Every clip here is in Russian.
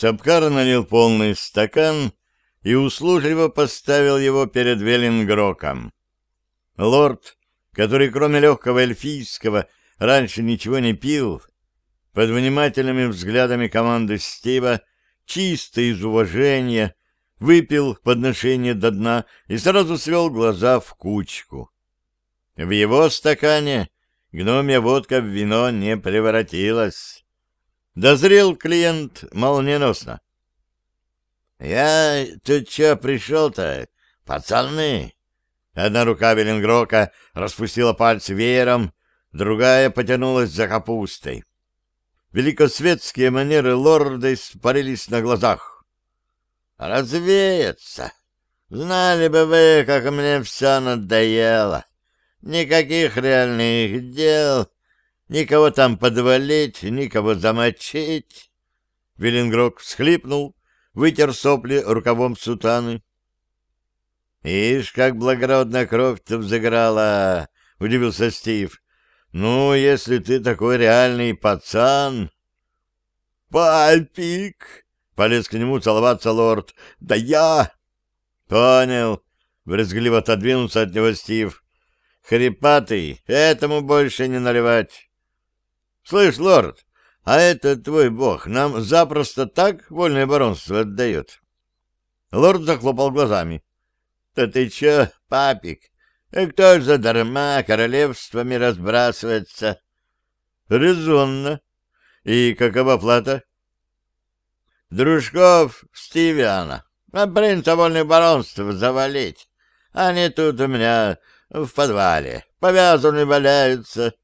Сапкар налил полный стакан и услужливо поставил его перед Веллингроком. Лорд, который кроме легкого эльфийского раньше ничего не пил, под внимательными взглядами команды Стива, чисто из уважения, выпил подношение до дна и сразу свел глаза в кучку. В его стакане гномья водка в вино не превратилась. Дозрел клиент молниеносно. — Я тут чё пришел-то, пацаны? Одна рука Веленгрока распустила пальцы веером, другая потянулась за капустой. Великосветские манеры лорда испарились на глазах. «Развеяться! Знали бы вы, как мне все надоело! Никаких реальных дел, никого там подвалить, никого замочить!» Веленгрок всхлипнул, вытер сопли рукавом сутаны. «Ишь, как благородная кровь-то взыграла!» — удивился Стив. «Ну, если ты такой реальный пацан...» «Папик!» — полез к нему целоваться лорд. «Да я...» «Понял!» — брезгливо отодвинулся от него Стив. «Хрипатый, этому больше не наливать!» «Слышь, лорд, а это твой бог нам запросто так вольное баронство отдает?» Лорд захлопал глазами. Да ты чё, папик? И кто ж задарма королевствами разбрасывается? Резонно. И какова плата? Дружков Стивиана. А принца вольное баронство завалить. Они тут у меня в подвале. Повязанные валяются.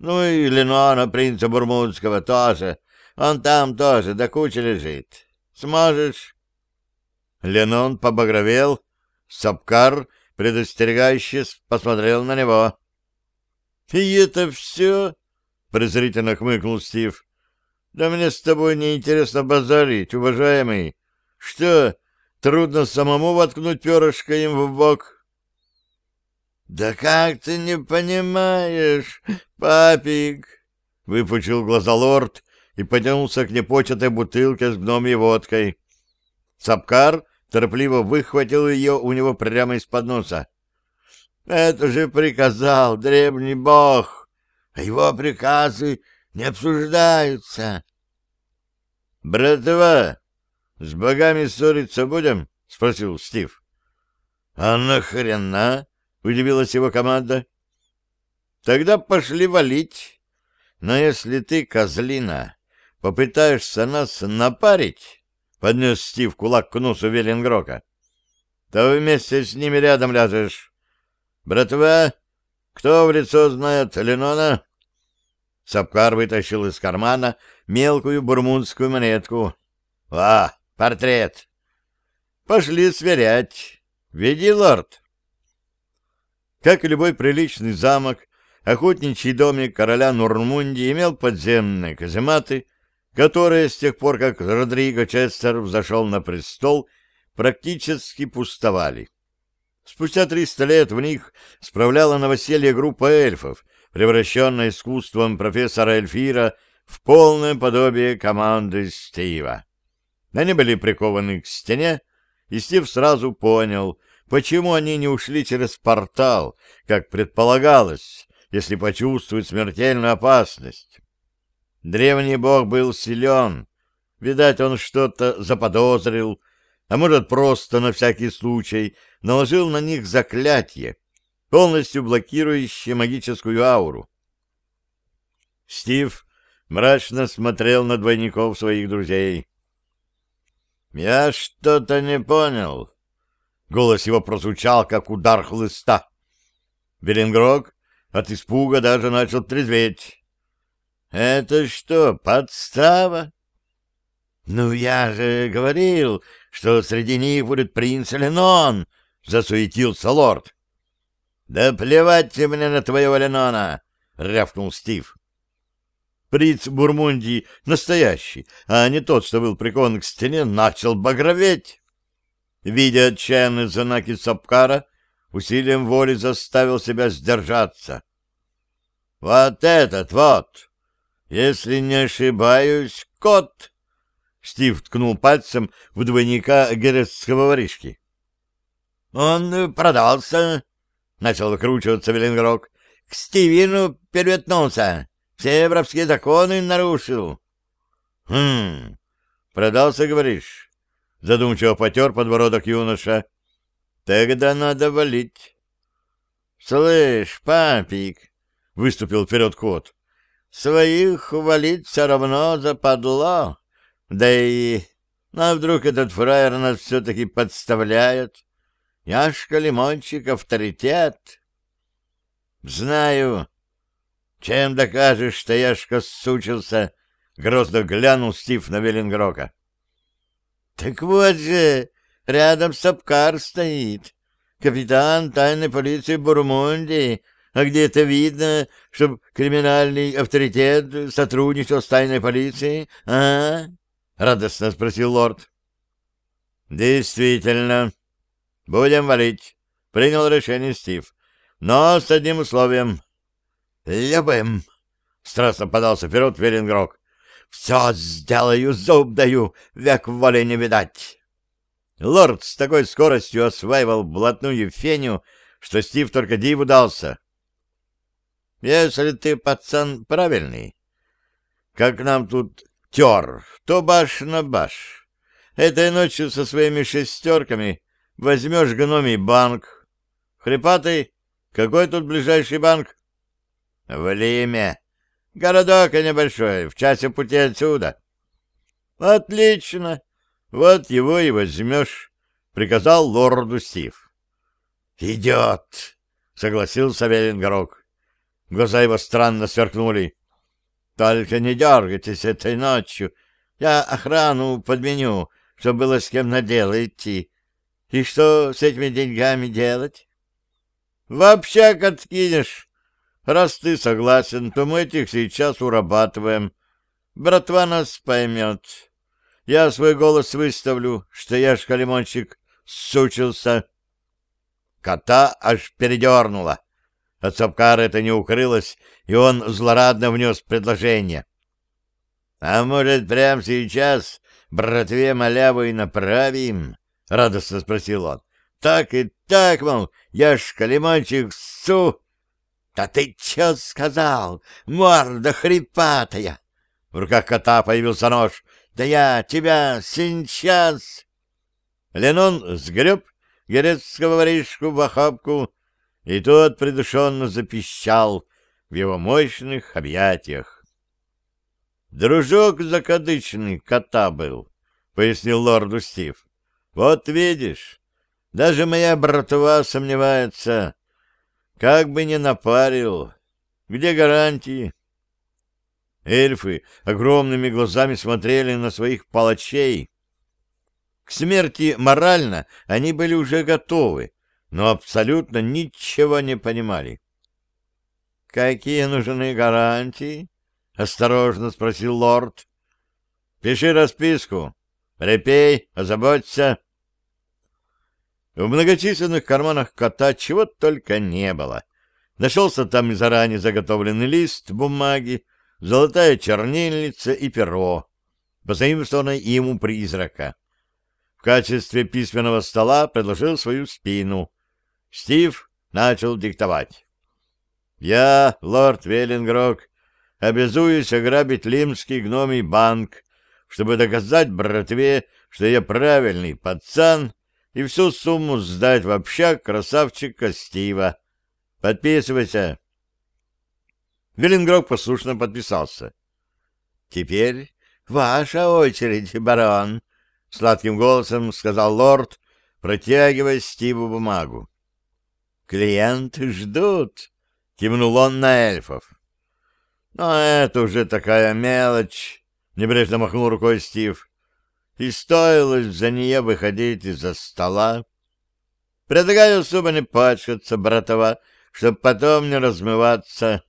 Ну и Ленона, принца Бурмудского, тоже. Он там тоже до кучи лежит. Сможешь? Ленон побагровел, Сапкар предостерегающе посмотрел на него. — И это все? — презрительно хмыкнул Стив. — Да мне с тобой неинтересно базарить, уважаемый. Что, трудно самому воткнуть перышко им в бок? — Да как ты не понимаешь, папик? — выпучил глаза лорд и потянулся к непочатой бутылке с гномьей водкой. Сапкар торопливо выхватил ее у него прямо из-под носа. «Это же приказал древний бог, а его приказы не обсуждаются». «Братва, с богами ссориться будем?» — спросил Стив. «А нахрена?» — удивилась его команда. «Тогда пошли валить. Но если ты, козлина, попытаешься нас напарить...» — поднес Стив кулак к носу Веленгрока. — то вместе с ними рядом ляжешь. Братва, кто в лицо знает Ленона? Сапкар вытащил из кармана мелкую бурмунскую монетку. — А, портрет! — Пошли сверять. Веди, лорд. Как и любой приличный замок, охотничий домик короля Нурмунди имел подземные казематы, которые с тех пор, как Родриго Честер взошел на престол, практически пустовали. Спустя триста лет в них справляла новоселье группа эльфов, превращенная искусством профессора Эльфира в полное подобие команды Стива. Они были прикованы к стене, и Стив сразу понял, почему они не ушли через портал, как предполагалось, если почувствуют смертельную опасность. Древний бог был силен. Видать, он что-то заподозрил, а может, просто на всякий случай наложил на них заклятие, полностью блокирующее магическую ауру. Стив мрачно смотрел на двойников своих друзей. «Я что-то не понял». Голос его прозвучал, как удар хлыста. Беренгрок от испуга даже начал трезветь. Это что, подстава? Ну, я же говорил, что среди них будет принц Ленон, засуетился лорд. Да плевать мне на твоего Ленона, рявкнул Стив. Принц Бурмунди настоящий, а не тот, что был прикован к стене, начал багроветь. Видя отчаянные знаки Сапкара, усилием воли заставил себя сдержаться. «Вот этот вот!» Если не ошибаюсь, кот. Стив ткнул пальцем в двойника герецкого воришки. «Он продался», — начал выкручиваться Велингрок. «К Стивину переметнулся. Все воровские законы нарушил». «Хм, продался, говоришь?» Задумчиво потер подбородок юноша. «Тогда надо валить». «Слышь, папик», — выступил вперед кот, — «своих валить все равно западло. Да и... А вдруг этот фраер нас все-таки подставляет? Яшка Лимончик — авторитет». «Знаю. Чем докажешь, что Яшка сучился?» — грозно глянул Стив на Веллингрока. «Так вот же, рядом Сапкар стоит, капитан тайной полиции Бурмундии, а где-то видно, чтобы криминальный авторитет сотрудничал с тайной полицией, а?» — радостно спросил лорд. «Действительно. Будем валить», — принял решение Стив. «Но с одним условием». «Любым», — страстно подался вперед Верингрок. «Все сделаю, зуб даю, век воли не видать». Лорд с такой скоростью осваивал блатную феню, что Стив только диву дался. «Если ты, пацан, правильный, как нам тут тер, то баш на баш. Этой ночью со своими шестерками возьмешь гномий банк. Хрипатый, какой тут ближайший банк?» «В Лиме. Городок небольшой, в часе пути отсюда». «Отлично. Вот его и возьмешь», — приказал лорду Стив. «Идет», — согласился Веленгорок. Глаза его странно сверкнули. «Только не дергайтесь этой ночью. Я охрану подменю, чтобы было с кем на дело идти. И что с этими деньгами делать?» «В общак откинешь. Раз ты согласен, то мы этих сейчас урабатываем. Братва нас поймет». Я свой голос выставлю, что я шкалимончик сучился. Кота аж передернуло. От Сапкара это не укрылось, и он злорадно внес предложение. — А может, прямо сейчас братве маляву и направим? — радостно спросил он. — Так и так, мол, я ж калимончик су... — Да ты чё сказал, морда хрипатая? В руках кота появился нож. Да я тебя сейчас... Ленон сгреб герецкого воришку в охапку, и тот придушенно запищал в его мощных объятиях. «Дружок закадычный кота был», — пояснил лорду Стив. «Вот видишь, даже моя братва сомневается, как бы не напарил. Где гарантии?» Эльфы огромными глазами смотрели на своих палачей. К смерти морально они были уже готовы, но абсолютно ничего не понимали. — Какие нужны гарантии? — осторожно спросил лорд. — Пиши расписку. Репей, озаботься. В многочисленных карманах кота чего только не было. Нашелся там и заранее заготовленный лист бумаги, золотая чернильница и перо, позаимствованное ему призрака. В качестве письменного стола предложил свою спину. Стив начал диктовать. «Я, лорд Веллингрок, обязуюсь ограбить Лимский гномий банк, чтобы доказать братве, что я правильный пацан, и всю сумму сдать в общак красавчика Стива. Подписывайся». Веллингрок послушно подписался. «Теперь ваша очередь, барон», — сладким голосом сказал лорд, протягивая Стиву бумагу. «Клиенты ждут», — кивнул он на эльфов. «Но это уже такая мелочь», — небрежно махнул рукой Стив. «И стоило за нее выходить из-за стола. Предлагаю особо не пачкаться, братова, чтоб потом не размываться».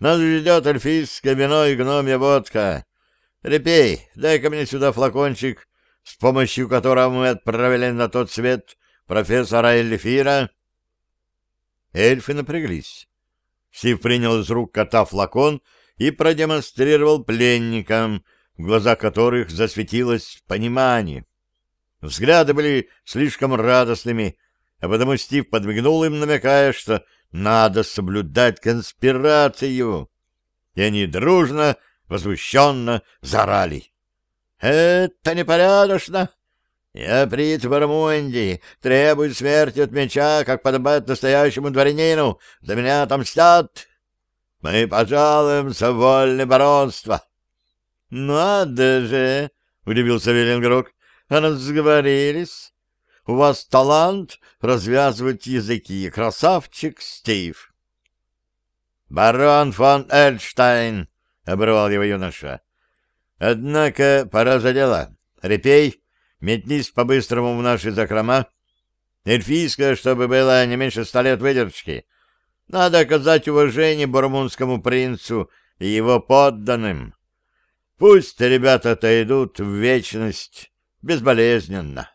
Нас ждет эльфийское вино и гномья водка. Репей, дай-ка мне сюда флакончик, с помощью которого мы отправили на тот свет профессора Эльфира. Эльфы напряглись. Стив принял из рук кота флакон и продемонстрировал пленникам, в глазах которых засветилось понимание. Взгляды были слишком радостными, а потому Стив подмигнул им, намекая, что надо соблюдать конспирацию. И они дружно, возмущенно зарали. «Это непорядочно! Я принц Бармунди, требую смерти от меча, как подобает настоящему дворянину. За меня отомстят. Мы пожалуемся в вольное баронство». «Надо же!» — удивился Веленгрок. «Разговорились. У вас талант развязывать языки. Красавчик Стив!» «Барон фон Эльштайн!» — обрывал его юноша. «Однако пора за дело. Репей, метнись по-быстрому в наши закрома. Эльфийская, чтобы было не меньше ста лет выдержки. Надо оказать уважение бурмунскому принцу и его подданным». Пусть ребята отойдут в вечность безболезненно.